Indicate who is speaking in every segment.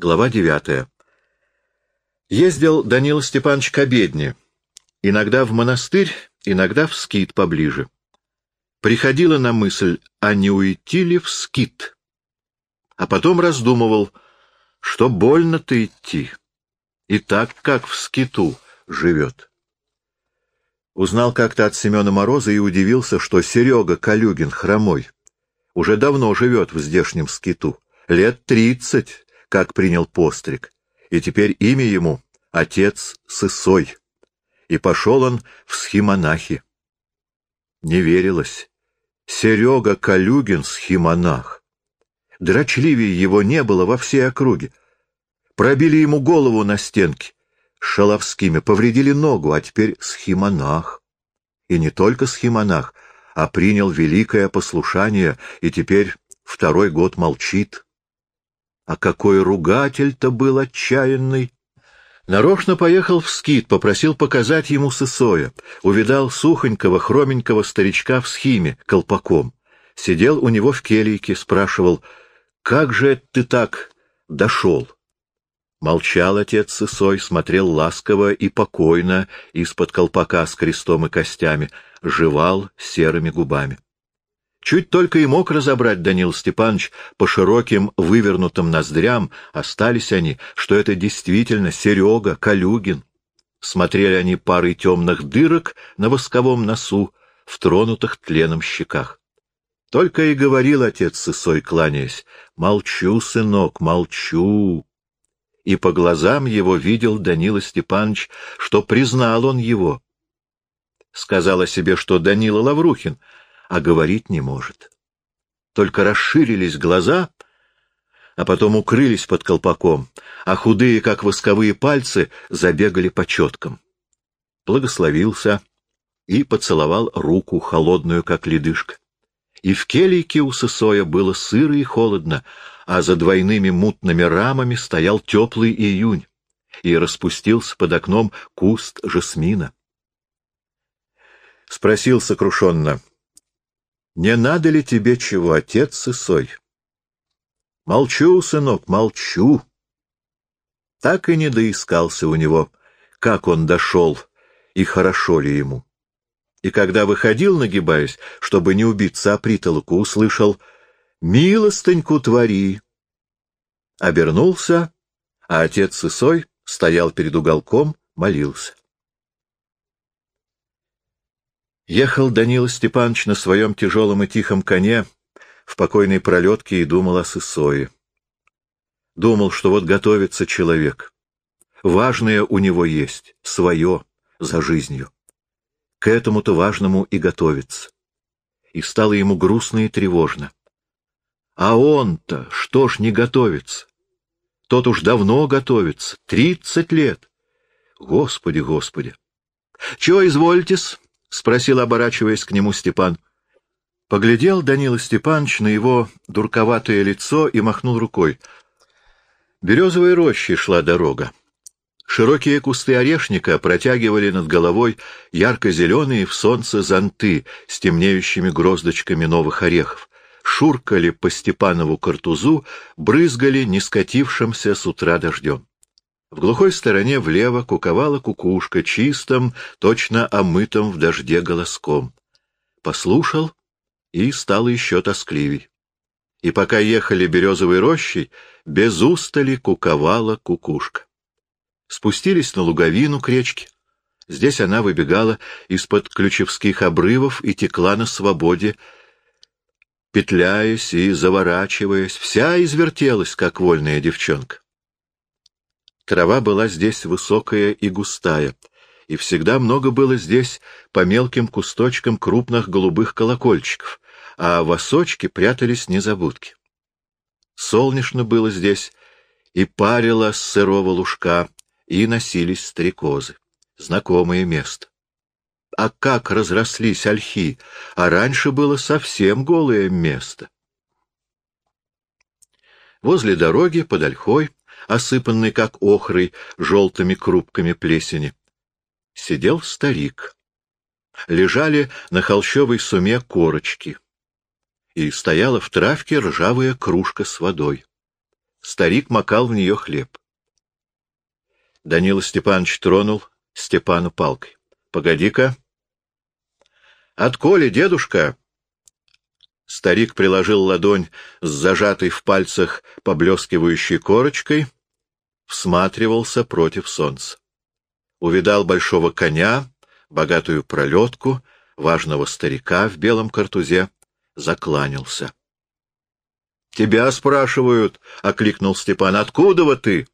Speaker 1: Глава девятая. Ездил Данила Степанович к обедне. Иногда в монастырь, иногда в скит поближе. Приходила на мысль, а не уйти ли в скит? А потом раздумывал, что больно-то идти. И так, как в скиту живет. Узнал как-то от Семена Мороза и удивился, что Серега Калюгин, хромой, уже давно живет в здешнем скиту. Лет тридцать как принял постриг, и теперь имя ему — отец Сысой, и пошел он в схимонахи. Не верилось. Серега Калюгин — схимонах. Дрочливее его не было во всей округе. Пробили ему голову на стенке шаловскими, повредили ногу, а теперь схимонах. И не только схимонах, а принял великое послушание, и теперь второй год молчит. А какой ругатель-то был отчаянный! Нарочно поехал в скит, попросил показать ему Сысоя. Увидал сухонького, хроменького старичка в схиме, колпаком. Сидел у него в келейке, спрашивал, «Как же ты так дошел?» Молчал отец Сысой, смотрел ласково и покойно из-под колпака с крестом и костями, жевал серыми губами. Чуть только и мог разобрать Данил Степанович по широким вывернутым ноздрям, остались они, что это действительно Серега Калюгин. Смотрели они парой темных дырок на восковом носу, в тронутых тленом щеках. Только и говорил отец Сысой, кланяясь, «Молчу, сынок, молчу». И по глазам его видел Данила Степанович, что признал он его. Сказал о себе, что Данила Лаврухин — а говорить не может. Только расширились глаза, а потом укрылись под колпаком, а худые, как восковые пальцы, забегали по четкам. Благословился и поцеловал руку, холодную, как ледышка. И в келейке у Сысоя было сыро и холодно, а за двойными мутными рамами стоял теплый июнь, и распустился под окном куст жасмина. Спросил сокрушенно, не надо ли тебе чего, отец Сысой? Молчу, сынок, молчу. Так и не доискался у него, как он дошел и хорошо ли ему. И когда выходил, нагибаясь, чтобы не убиться о притолоку, услышал «Милостыньку твори!» Обернулся, а отец Сысой стоял перед уголком, молился. Ехал Данила Степанович на своем тяжелом и тихом коне в покойной пролетке и думал о Сысое. Думал, что вот готовится человек. Важное у него есть, свое, за жизнью. К этому-то важному и готовится. И стало ему грустно и тревожно. А он-то что ж не готовится? Тот уж давно готовится, тридцать лет. Господи, Господи! — Чего извольтесь? — спросил, оборачиваясь к нему Степан. Поглядел Данила Степанович на его дурковатое лицо и махнул рукой. Березовой рощей шла дорога. Широкие кусты орешника протягивали над головой ярко-зеленые в солнце зонты с темнеющими гроздочками новых орехов, шуркали по Степанову картузу, брызгали не скатившимся с утра дождем. В глухой стороне влево куковала кукушка чистым, точно омытым в дожде голоском. Послушал и стало еще тоскливей. И пока ехали березовой рощей, без устали куковала кукушка. Спустились на луговину к речке. Здесь она выбегала из-под ключевских обрывов и текла на свободе, петляясь и заворачиваясь, вся извертелась, как вольная девчонка. Трава была здесь высокая и густая, и всегда много было здесь по мелким кусточкам крупных голубых колокольчиков, а в осочке прятались незабудки. Солнечно было здесь, и парило с сырого лужка, и носились стрекозы. Знакомое место. А как разрослись ольхи, а раньше было совсем голое место. Возле дороги, под ольхой, осыпанный, как охрой, желтыми крупками плесени. Сидел старик. Лежали на холщовой суме корочки. И стояла в травке ржавая кружка с водой. Старик макал в нее хлеб. Данила Степанович тронул Степану палкой. — Погоди-ка. — Отколи, дедушка? Старик приложил ладонь с зажатой в пальцах поблескивающей корочкой, всматривался против солнца. Увидал большого коня, богатую пролетку, важного старика в белом картузе, закланялся. — Тебя спрашивают, — окликнул Степан, — откуда вы ты?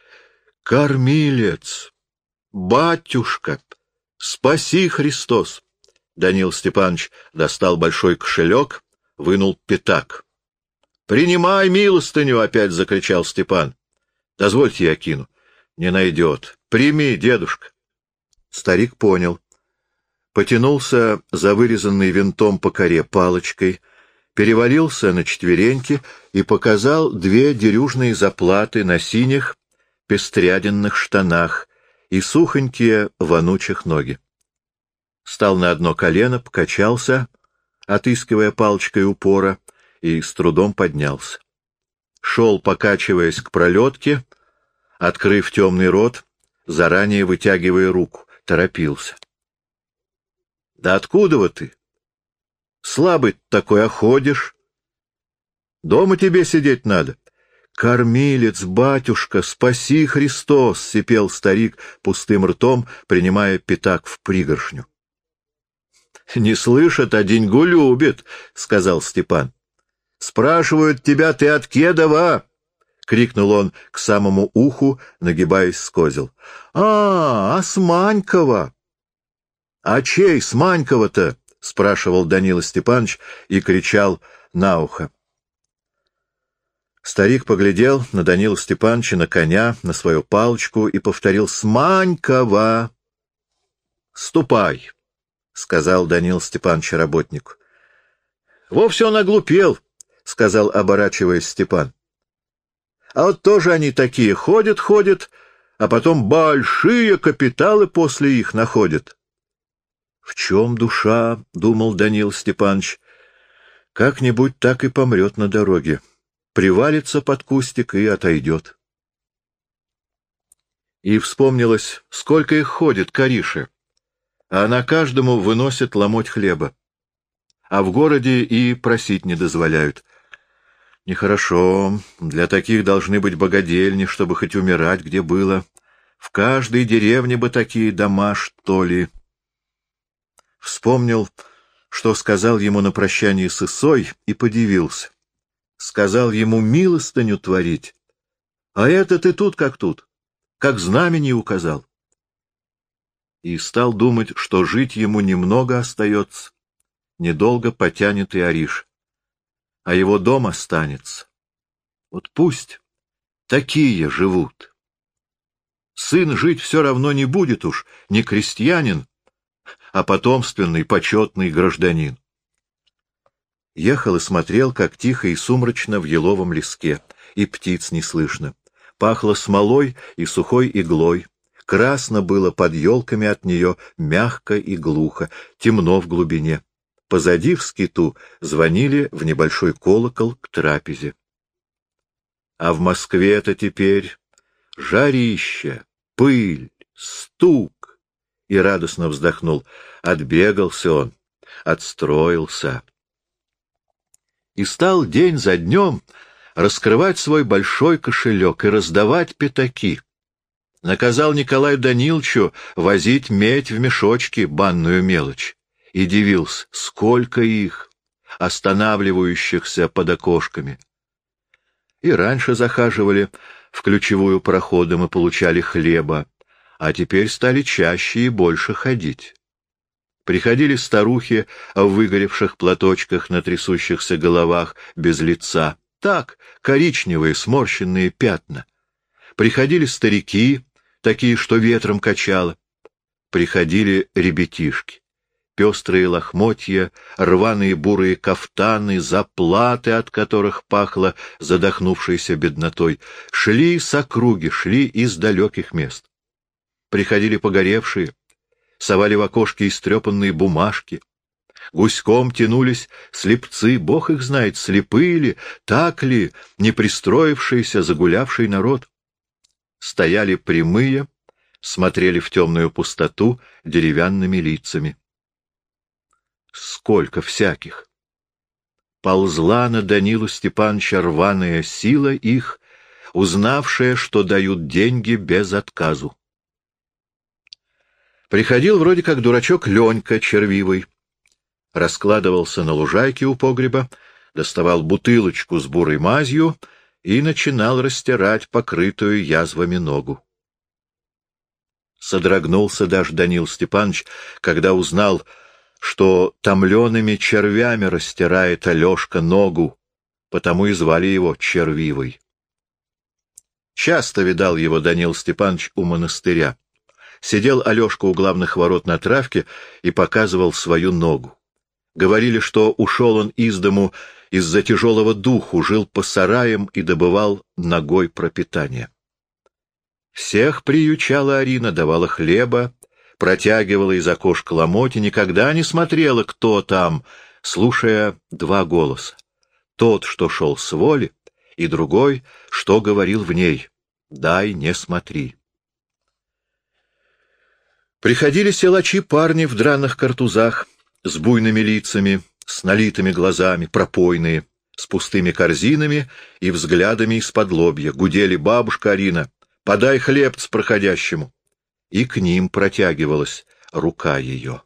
Speaker 1: — Кормилец, батюшка, спаси Христос! Данил Степанович достал большой кошелек, вынул пятак. — Принимай милостыню! — опять закричал Степан. — Дозвольте я кину. — Не найдет. Прими, дедушка. Старик понял. Потянулся за вырезанной винтом по коре палочкой, перевалился на четвереньки и показал две дерюжные заплаты на синих пестряденных штанах и сухонькие вонучих ноги. Стал на одно колено, покачался, отыскивая палочкой упора, и с трудом поднялся. Шел, покачиваясь к пролетке, открыв темный рот, заранее вытягивая руку, торопился. — Да откуда вы ты? Слабый такой, а ходишь? Дома тебе сидеть надо. «Кормилец, батюшка, спаси Христос!» — сипел старик пустым ртом, принимая пятак в пригоршню. «Не слышат, а деньгу любит», — сказал Степан. «Спрашивают тебя, ты от Кедова?» — крикнул он к самому уху, нагибаясь с козел. «А, а с Манькова!» «А чей с Манькова-то?» — спрашивал Данила Степанович и кричал на ухо. Старик поглядел на Данила Степановича, на коня, на свою палочку и повторил «Сманькова!» «Ступай!» — сказал Данил Степанович работнику. «Вовсе он оглупел!» — сказал, оборачиваясь Степан. «А вот тоже они такие ходят, ходят, а потом большие капиталы после их находят». «В чем душа?» — думал Данил Степанович. «Как-нибудь так и помрет на дороге» привалится под кустик и отойдет. И вспомнилось, сколько их ходит, кориши, а она каждому выносит ломоть хлеба. А в городе и просить не дозволяют. Нехорошо, для таких должны быть богадельни, чтобы хоть умирать, где было. В каждой деревне бы такие дома, что ли. Вспомнил, что сказал ему на прощании с Исой, и подивился сказал ему милостыню творить, а это ты тут как тут, как знамени указал. И стал думать, что жить ему немного остается, недолго потянет и Ариш, а его дом останется. Вот пусть такие живут. Сын жить все равно не будет уж, не крестьянин, а потомственный почетный гражданин. Ехал и смотрел, как тихо и сумрачно в еловом леске, и птиц не слышно. Пахло смолой и сухой иглой. Красно было под елками от нее, мягко и глухо, темно в глубине. Позади в скиту звонили в небольшой колокол к трапезе. А в Москве-то теперь жарище, пыль, стук. И радостно вздохнул. Отбегался он, отстроился и стал день за днем раскрывать свой большой кошелек и раздавать пятаки. Наказал Николаю Даниловичу возить медь в мешочки, банную мелочь, и дивился, сколько их, останавливающихся под окошками. И раньше захаживали в ключевую проходом и получали хлеба, а теперь стали чаще и больше ходить. Приходили старухи в выгоревших платочках на трясущихся головах, без лица. Так, коричневые сморщенные пятна. Приходили старики, такие, что ветром качало. Приходили ребятишки. Пестрые лохмотья, рваные бурые кафтаны, заплаты, от которых пахло задохнувшейся беднотой, шли с округи, шли из далеких мест. Приходили погоревшие, совали в окошки истрепанные бумажки, Гуськом тянулись слепцы, бог их знает, слепые ли, так ли, не пристроившийся, загулявший народ. Стояли прямые, смотрели в темную пустоту деревянными лицами. Сколько всяких! Ползла на Данилу Степановича рваная сила их, узнавшая, что дают деньги без отказу. Приходил вроде как дурачок Ленька червивый, раскладывался на лужайке у погреба, доставал бутылочку с бурой мазью и начинал растирать покрытую язвами ногу. Содрогнулся даже Данил Степанович, когда узнал, что томлеными червями растирает Алешка ногу, потому и звали его Червивый. Часто видал его Данил Степанович у монастыря. Сидел Алешка у главных ворот на травке и показывал свою ногу. Говорили, что ушел он из дому из-за тяжелого духу, жил по сараям и добывал ногой пропитание. Всех приючала Арина, давала хлеба, протягивала из окошка ломоть и никогда не смотрела, кто там, слушая два голоса. Тот, что шел с воли, и другой, что говорил в ней. «Дай, не смотри». Приходили силачи парни в драных картузах, с буйными лицами, с налитыми глазами, пропойные, с пустыми корзинами и взглядами из-под лобья. Гудели бабушка Арина, подай хлеб с проходящему. И к ним протягивалась рука ее.